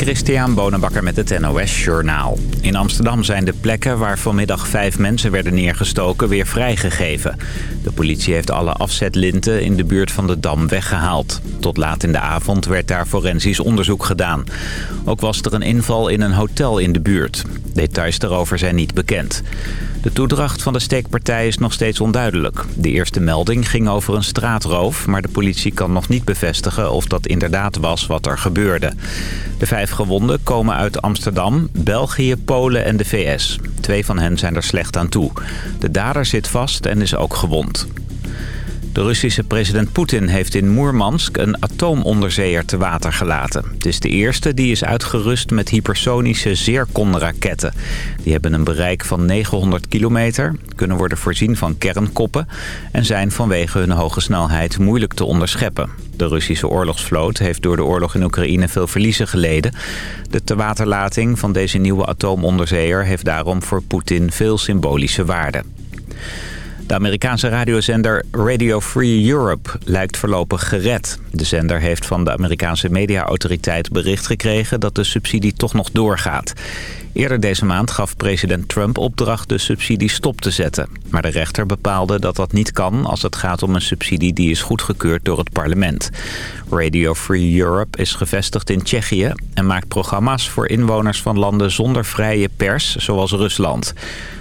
Christian Bonenbakker met het NOS Journaal. In Amsterdam zijn de plekken waar vanmiddag vijf mensen werden neergestoken weer vrijgegeven. De politie heeft alle afzetlinten in de buurt van de Dam weggehaald. Tot laat in de avond werd daar forensisch onderzoek gedaan. Ook was er een inval in een hotel in de buurt. Details daarover zijn niet bekend. De toedracht van de steekpartij is nog steeds onduidelijk. De eerste melding ging over een straatroof... maar de politie kan nog niet bevestigen of dat inderdaad was wat er gebeurde. De vijf gewonden komen uit Amsterdam, België, Polen en de VS. Twee van hen zijn er slecht aan toe. De dader zit vast en is ook gewond. De Russische president Poetin heeft in Moermansk een atoomonderzeeër te water gelaten. Het is de eerste die is uitgerust met hypersonische Zircon-raketten. Die hebben een bereik van 900 kilometer, kunnen worden voorzien van kernkoppen... en zijn vanwege hun hoge snelheid moeilijk te onderscheppen. De Russische oorlogsvloot heeft door de oorlog in Oekraïne veel verliezen geleden. De tewaterlating van deze nieuwe atoomonderzeeër heeft daarom voor Poetin veel symbolische waarde. De Amerikaanse radiozender Radio Free Europe lijkt voorlopig gered. De zender heeft van de Amerikaanse mediaautoriteit bericht gekregen dat de subsidie toch nog doorgaat. Eerder deze maand gaf president Trump opdracht de subsidie stop te zetten. Maar de rechter bepaalde dat dat niet kan als het gaat om een subsidie die is goedgekeurd door het parlement. Radio Free Europe is gevestigd in Tsjechië en maakt programma's voor inwoners van landen zonder vrije pers, zoals Rusland.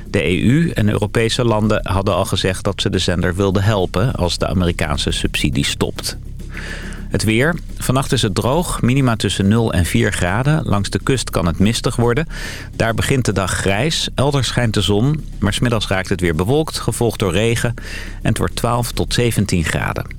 De EU en Europese landen hadden al gezegd dat ze de zender wilden helpen als de Amerikaanse subsidie stopt. Het weer. Vannacht is het droog, minima tussen 0 en 4 graden. Langs de kust kan het mistig worden. Daar begint de dag grijs. Elders schijnt de zon, maar smiddags raakt het weer bewolkt, gevolgd door regen. En het wordt 12 tot 17 graden.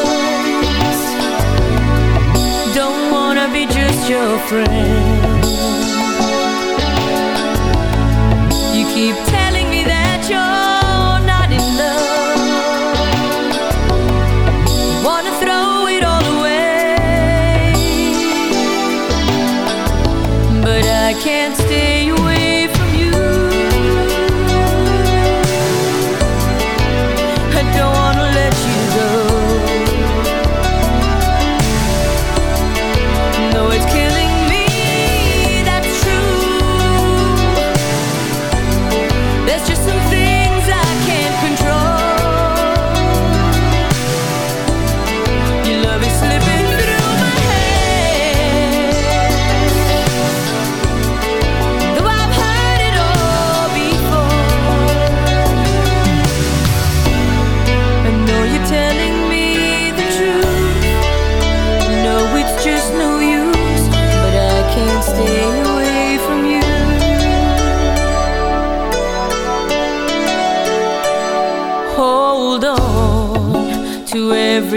Your friend.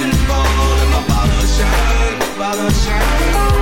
and my bottle shine, bottle shine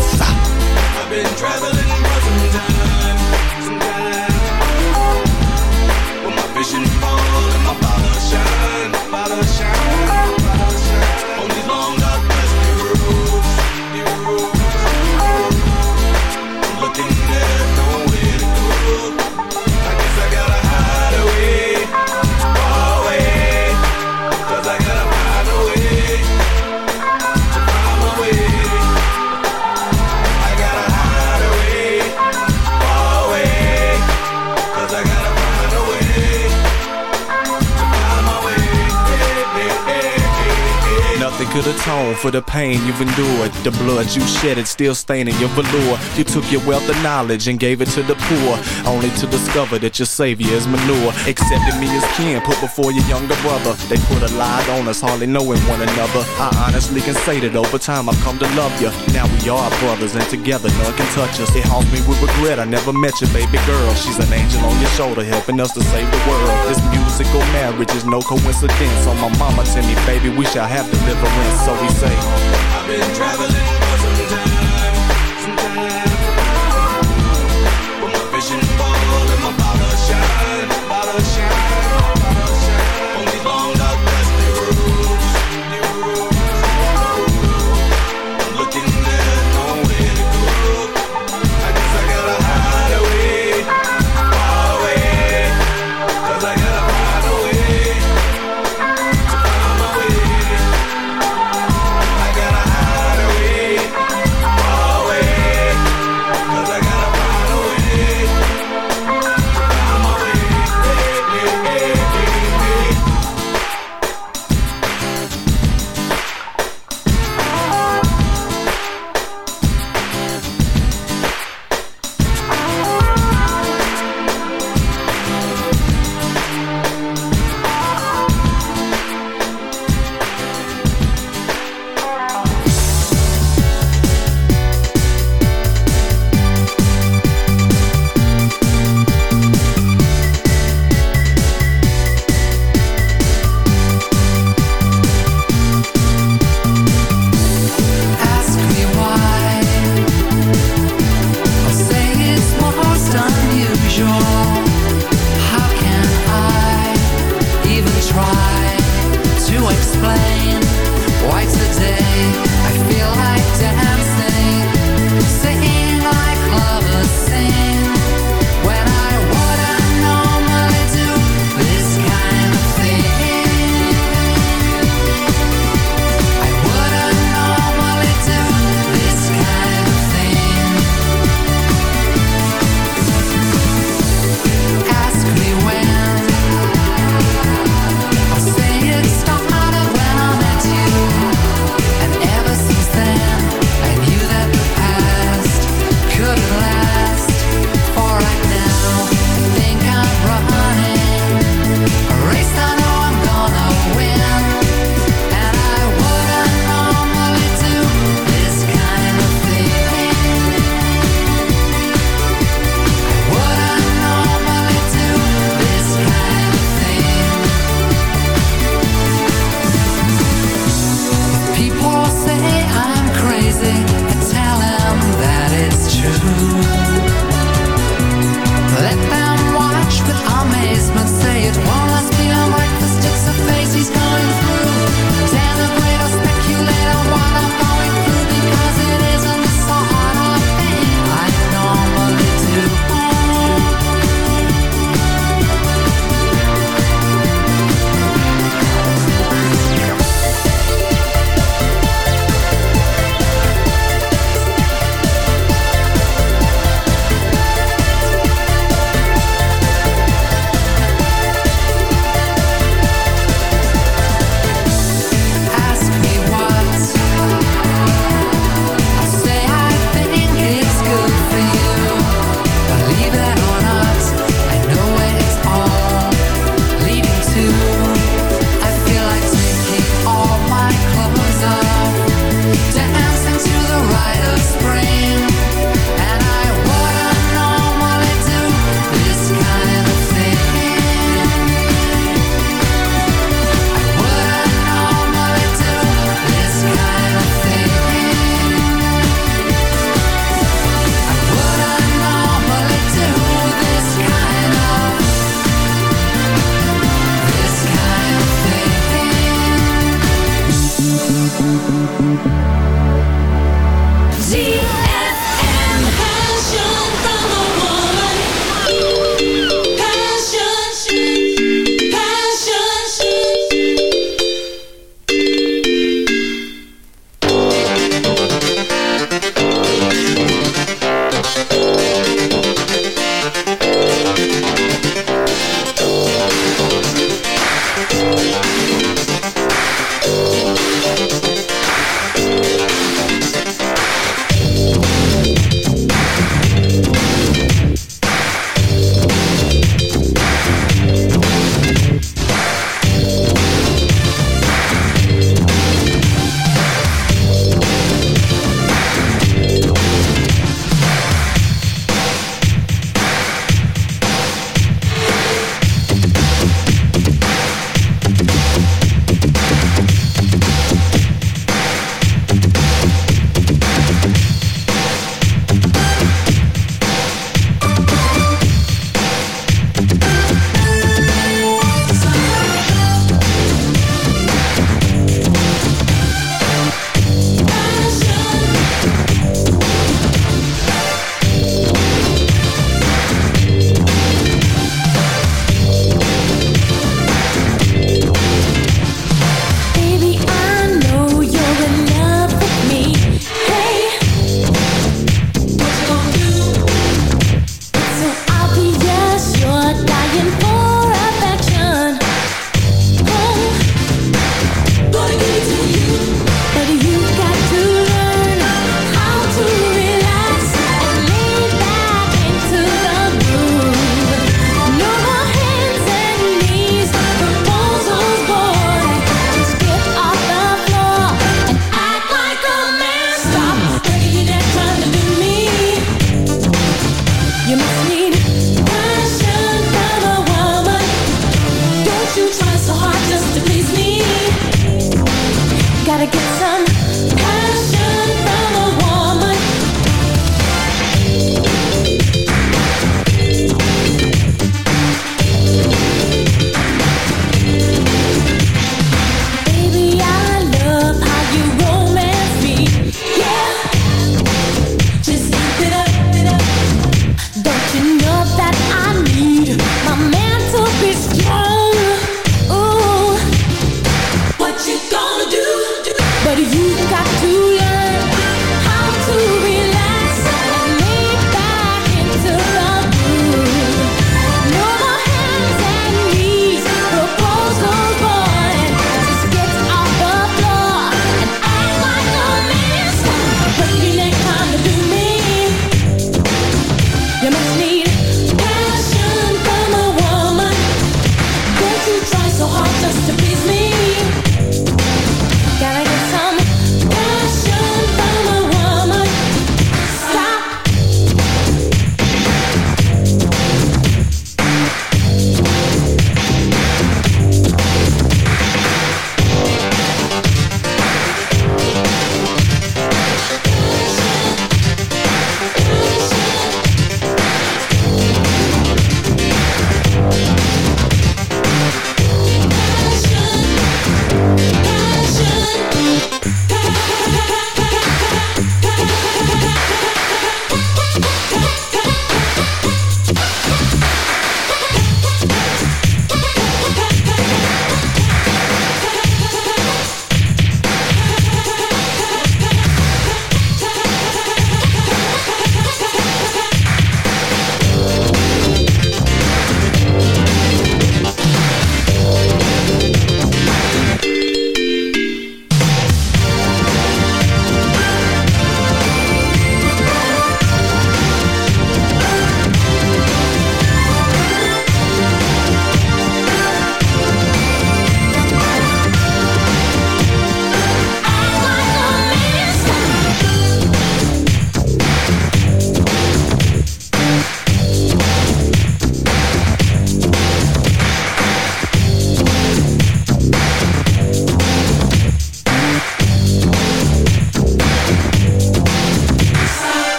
I've been traveling some time, some time. My my shine, bottle shine, could atone for the pain you've endured. The blood you shedded still staining your velour. You took your wealth of knowledge and gave it to the poor, only to discover that your savior is manure. Accepted me as kin, put before your younger brother. They put a lie on us, hardly knowing one another. I honestly can say that over time I've come to love you. Now we are brothers, and together none can touch us. It haunts me with regret. I never met your baby girl. She's an angel on your shoulder, helping us to save the world. This musical marriage is no coincidence. On my mama tell me, baby, we shall have deliverance. So we say. I've been traveling for some time, some time. Shine,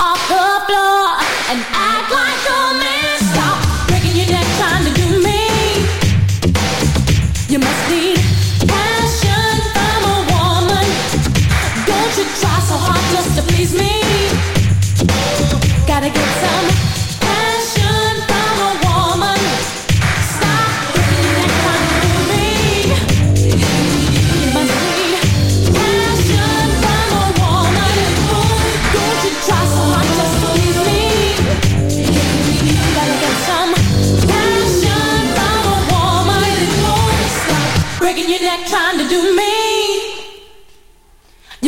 off the floor and act like a man. Stop breaking your neck trying to me. You must need passion from a woman. Don't you try so hard just to please me. Gotta get some.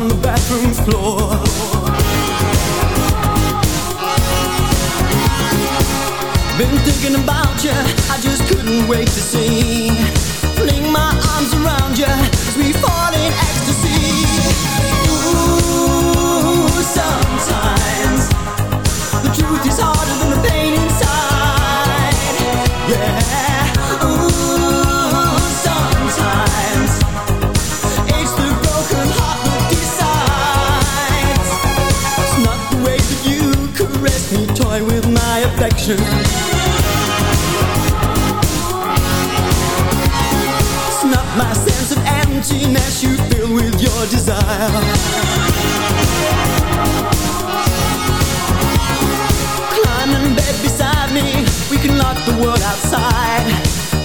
on the bathroom floor. Been thinking about you, I just couldn't wait to see. Fling my arms around you as we fall in ecstasy. Ooh, sometimes the truth is affection. It's not my sense of emptiness you fill with your desire. Climb in bed beside me, we can lock the world outside.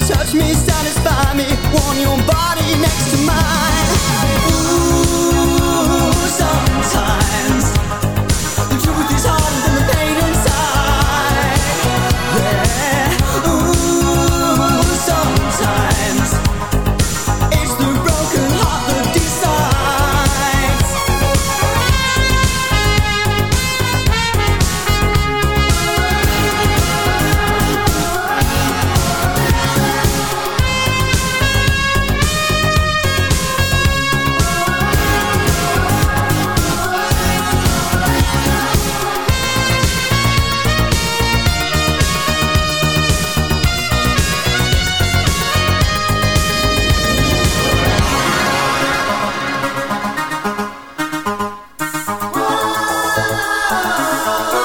Touch me, satisfy me, warm your body next to mine. Ooh, sometimes the truth is harder than the pain Sometimes